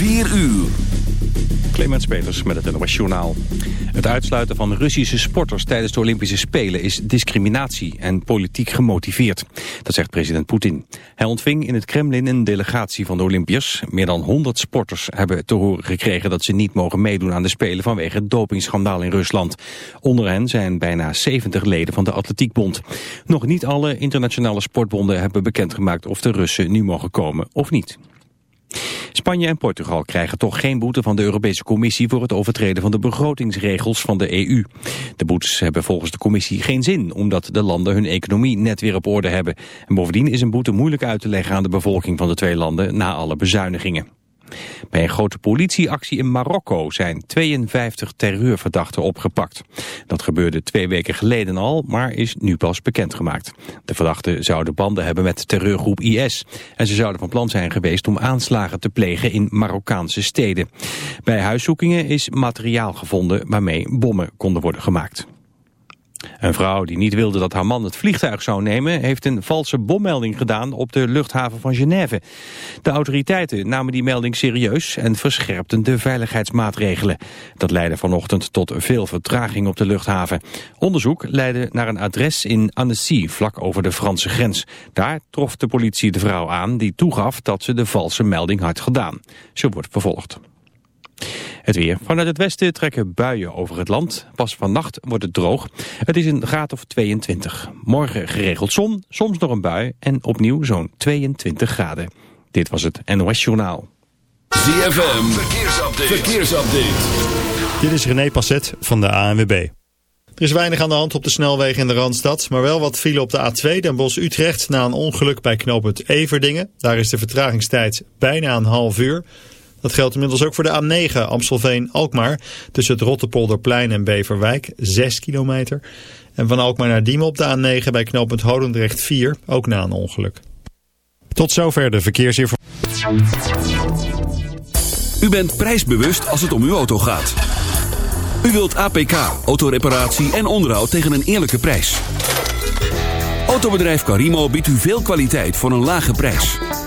4 uur. Clemens Peters met het NOS Journaal. Het uitsluiten van Russische sporters tijdens de Olympische Spelen is discriminatie en politiek gemotiveerd. Dat zegt president Poetin. Hij ontving in het Kremlin een delegatie van de Olympiërs. Meer dan 100 sporters hebben te horen gekregen dat ze niet mogen meedoen aan de Spelen vanwege het dopingschandaal in Rusland. Onder hen zijn bijna 70 leden van de Atletiekbond. Nog niet alle internationale sportbonden hebben bekendgemaakt of de Russen nu mogen komen of niet. Spanje en Portugal krijgen toch geen boete van de Europese Commissie voor het overtreden van de begrotingsregels van de EU. De boetes hebben volgens de Commissie geen zin, omdat de landen hun economie net weer op orde hebben. En bovendien is een boete moeilijk uit te leggen aan de bevolking van de twee landen na alle bezuinigingen. Bij een grote politieactie in Marokko zijn 52 terreurverdachten opgepakt. Dat gebeurde twee weken geleden al, maar is nu pas bekendgemaakt. De verdachten zouden banden hebben met terreurgroep IS. En ze zouden van plan zijn geweest om aanslagen te plegen in Marokkaanse steden. Bij huiszoekingen is materiaal gevonden waarmee bommen konden worden gemaakt. Een vrouw die niet wilde dat haar man het vliegtuig zou nemen... heeft een valse bommelding gedaan op de luchthaven van Genève. De autoriteiten namen die melding serieus... en verscherpten de veiligheidsmaatregelen. Dat leidde vanochtend tot veel vertraging op de luchthaven. Onderzoek leidde naar een adres in Annecy, vlak over de Franse grens. Daar trof de politie de vrouw aan die toegaf dat ze de valse melding had gedaan. Ze wordt vervolgd. Het weer. Vanuit het westen trekken buien over het land. Pas vannacht wordt het droog. Het is een graad of 22. Morgen geregeld zon, soms nog een bui en opnieuw zo'n 22 graden. Dit was het NOS Journaal. ZFM, verkeersupdate. verkeersupdate. Dit is René Passet van de ANWB. Er is weinig aan de hand op de snelwegen in de Randstad, maar wel wat file op de A2 Den Bosch-Utrecht na een ongeluk bij knooppunt Everdingen. Daar is de vertragingstijd bijna een half uur. Dat geldt inmiddels ook voor de A9 Amstelveen-Alkmaar. Tussen het Rotterpolderplein en Beverwijk, 6 kilometer. En van Alkmaar naar Diemen op de A9 bij knooppunt Hodendrecht 4, ook na een ongeluk. Tot zover de verkeersinformatie. U bent prijsbewust als het om uw auto gaat. U wilt APK, autoreparatie en onderhoud tegen een eerlijke prijs. Autobedrijf Carimo biedt u veel kwaliteit voor een lage prijs.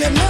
Yeah.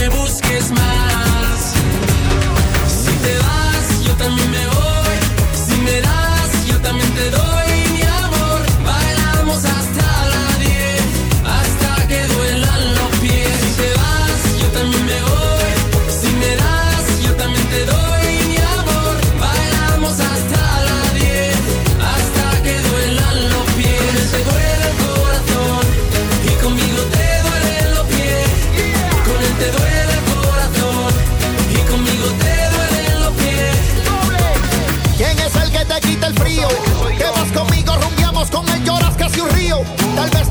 Tal vez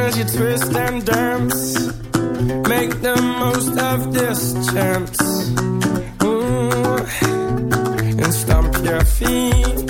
as you twist and dance. Make the most of this chance. Ooh. And stomp your feet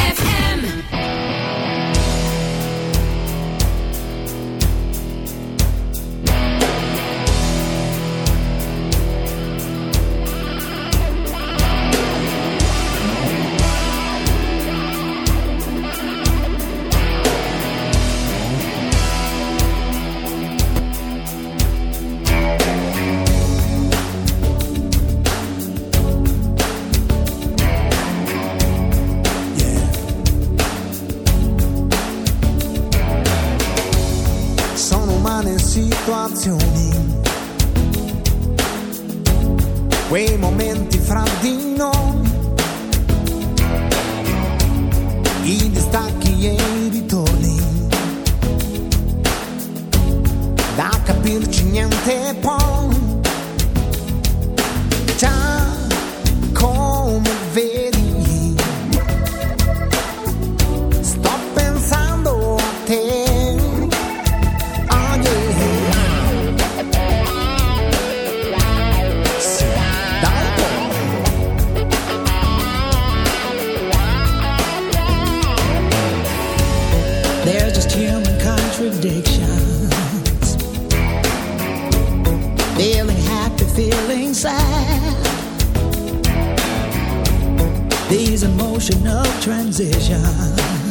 of transition.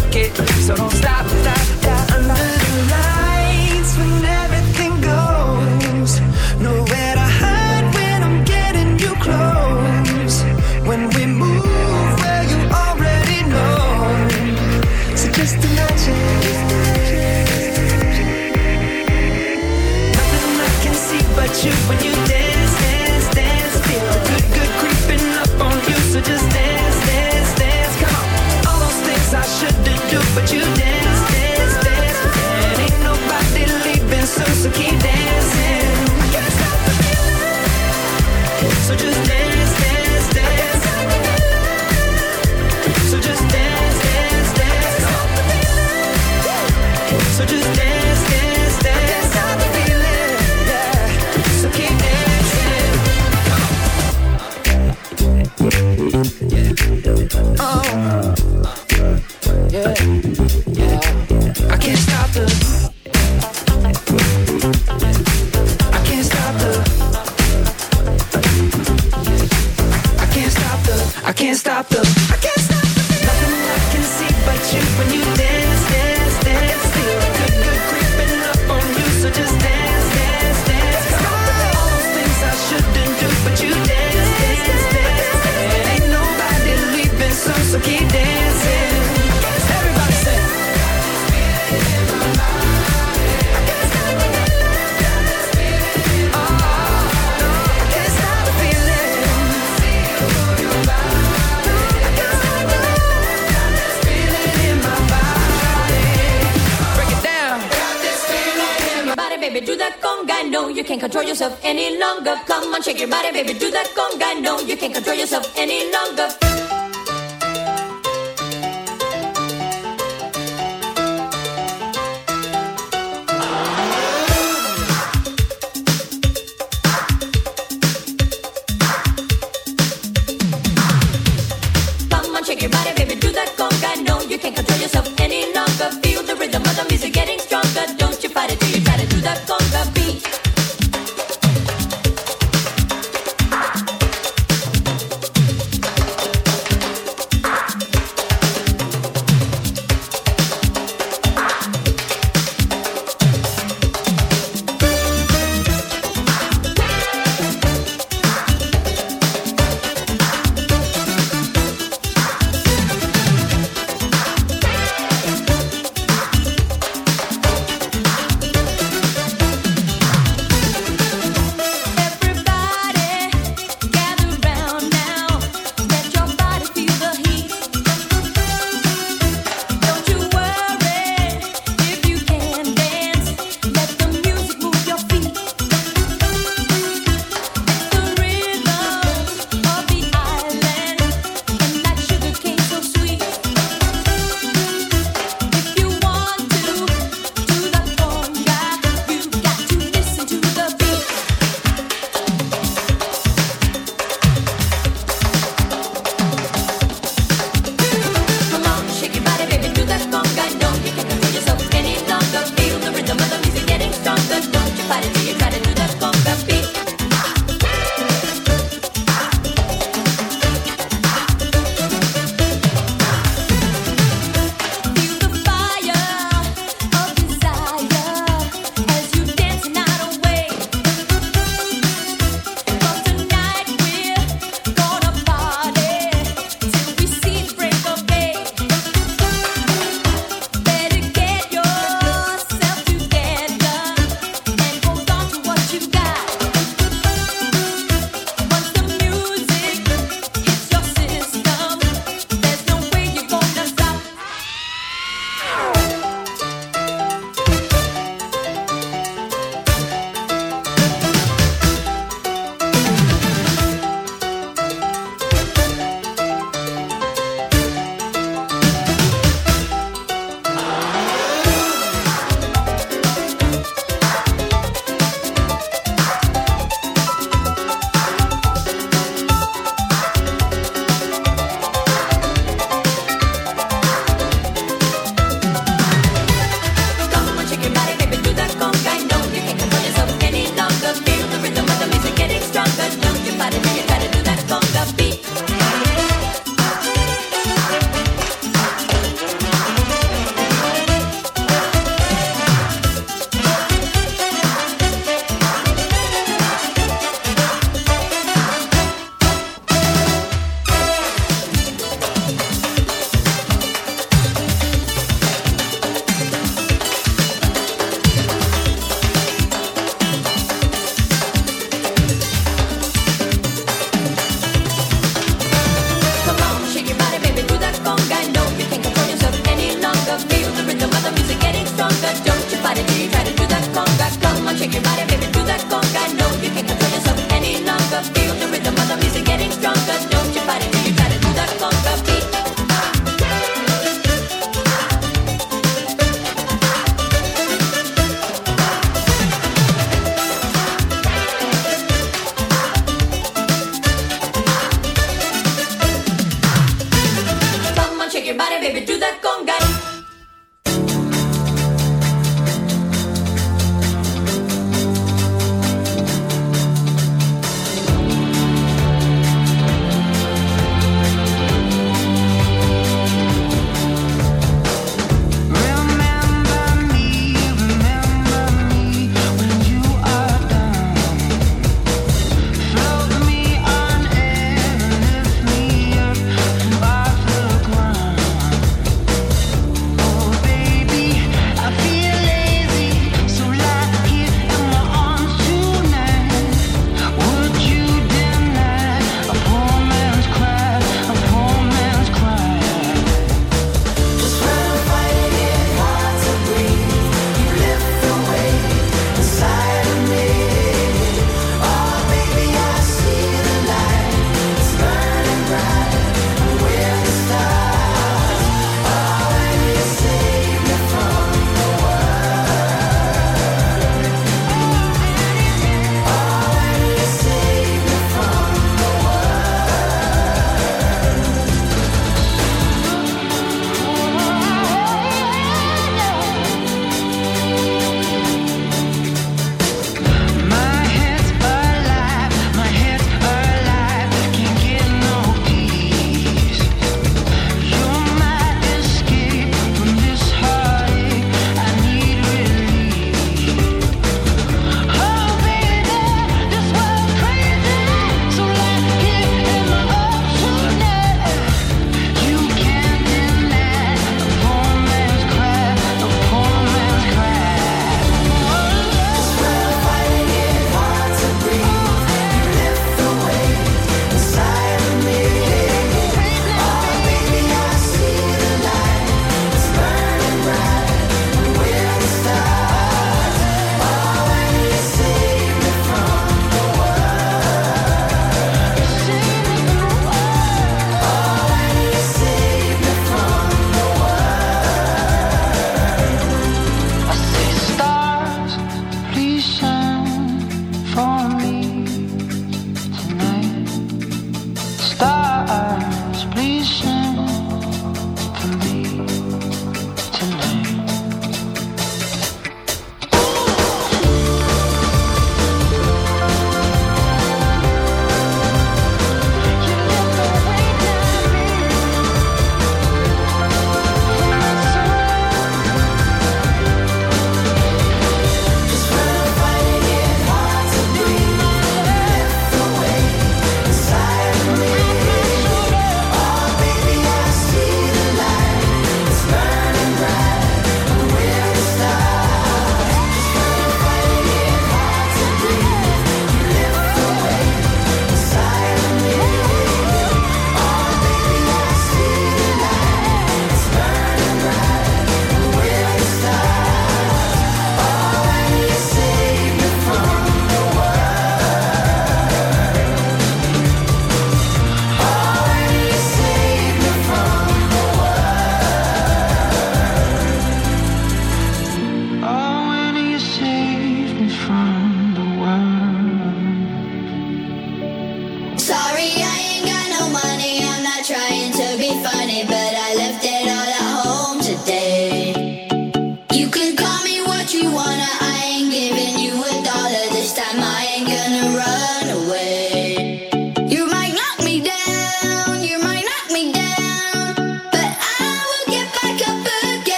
so don't stop, stop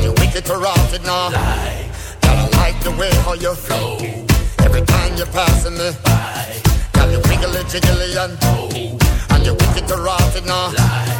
Are you wicked or rotted now? Lie. Gotta like the way how you flow. Every time you're passing me by. Got you wiggly jiggly and oh. And you wicked or rotted now? Lie.